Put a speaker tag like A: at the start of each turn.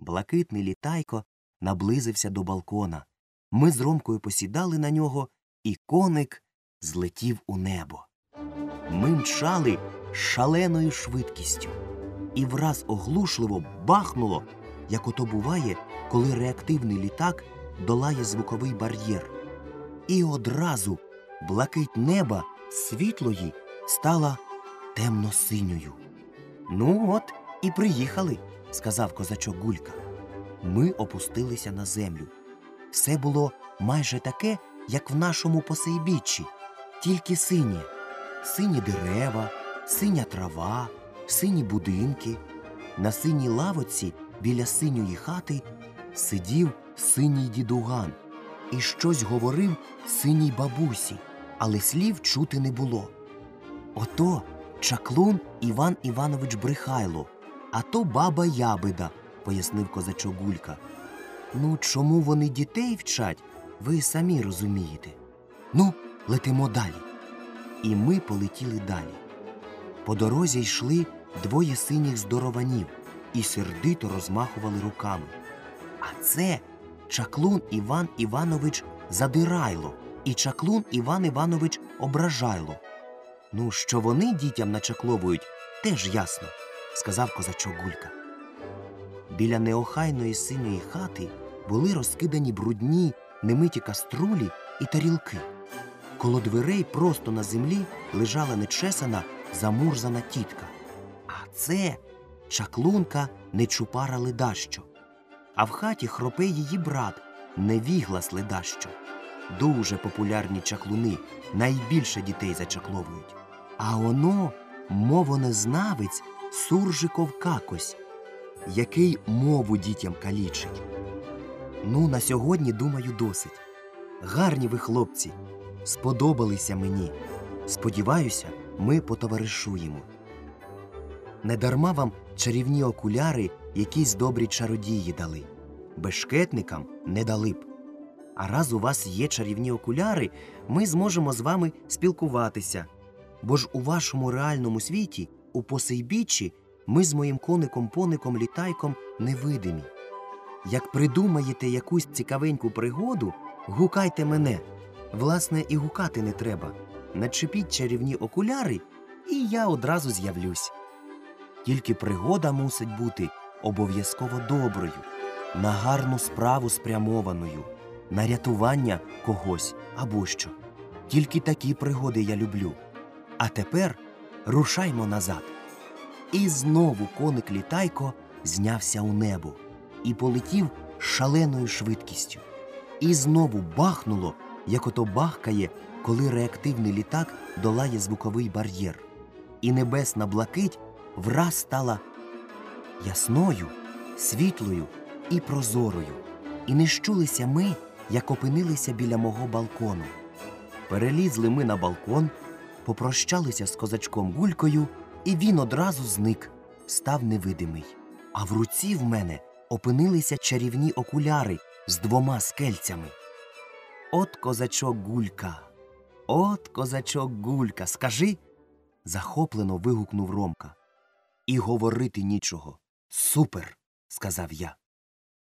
A: Блакитний літайко наблизився до балкона. Ми з Ромкою посідали на нього, і коник злетів у небо. Ми мчали шаленою швидкістю, і враз оглушливо бахнуло, як ото буває, коли реактивний літак долає звуковий бар'єр. І одразу блакить неба світлої стала темно-синьою. Ну, от і приїхали, сказав козачок Гулька. Ми опустилися на землю. Все було майже таке, як в нашому посейбіччі, тільки синє. Сині дерева, синя трава, сині будинки. На синій лавоці біля синьої хати сидів синій дідуган і щось говорив синій бабусі, але слів чути не було. Ото чаклун Іван Іванович Брехайло, а то баба Ябеда, пояснив козачок Гулька. Ну, чому вони дітей вчать, ви самі розумієте. Ну, летимо далі. І ми полетіли далі. По дорозі йшли двоє синіх здорованів і сердито розмахували руками. А це чаклун Іван Іванович Задирайло і чаклун Іван Іванович Ображайло. Ну, що вони дітям начакловують, теж ясно, сказав козачок Гулька. Біля неохайної синьої хати були розкидані брудні, немиті каструлі і тарілки. Коло дверей просто на землі лежала нечесана, замурзана тітка. А це чаклунка Нечупара Ледащо. А в хаті хропе її брат Невіглас Ледащо. Дуже популярні чаклуни, найбільше дітей зачакловують. А оно мовонезнавець Суржиков Какось, який мову дітям калічить. Ну, на сьогодні, думаю, досить. Гарні ви, хлопці, сподобалися мені. Сподіваюся, ми потоваришуємо. Недарма вам чарівні окуляри якісь добрі чародії дали. Бешкетникам не дали б. А раз у вас є чарівні окуляри, ми зможемо з вами спілкуватися. Бо ж у вашому реальному світі, у посейбіччі, ми з моїм коником-поником літайком невидимі. Як придумаєте якусь цікавеньку пригоду, гукайте мене. Власне, і гукати не треба. Начепіть чарівні окуляри, і я одразу з'явлюсь. Тільки пригода мусить бути обов'язково доброю, на гарну справу спрямованою, на рятування когось або що. Тільки такі пригоди я люблю. А тепер рушаймо назад. І знову коник літайко знявся у небо і полетів шаленою швидкістю. І знову бахнуло, як ото бахкає, коли реактивний літак долає звуковий бар'єр. І небесна блакить враз стала ясною, світлою і прозорою. І не щулися ми, як опинилися біля мого балкону. Перелізли ми на балкон, попрощалися з козачком Гулькою, і він одразу зник, став невидимий. А в руці в мене опинилися чарівні окуляри з двома скельцями. От козачок Гулька, от козачок Гулька, скажи. захоплено вигукнув Ромка. І говорити нічого. Супер, сказав я.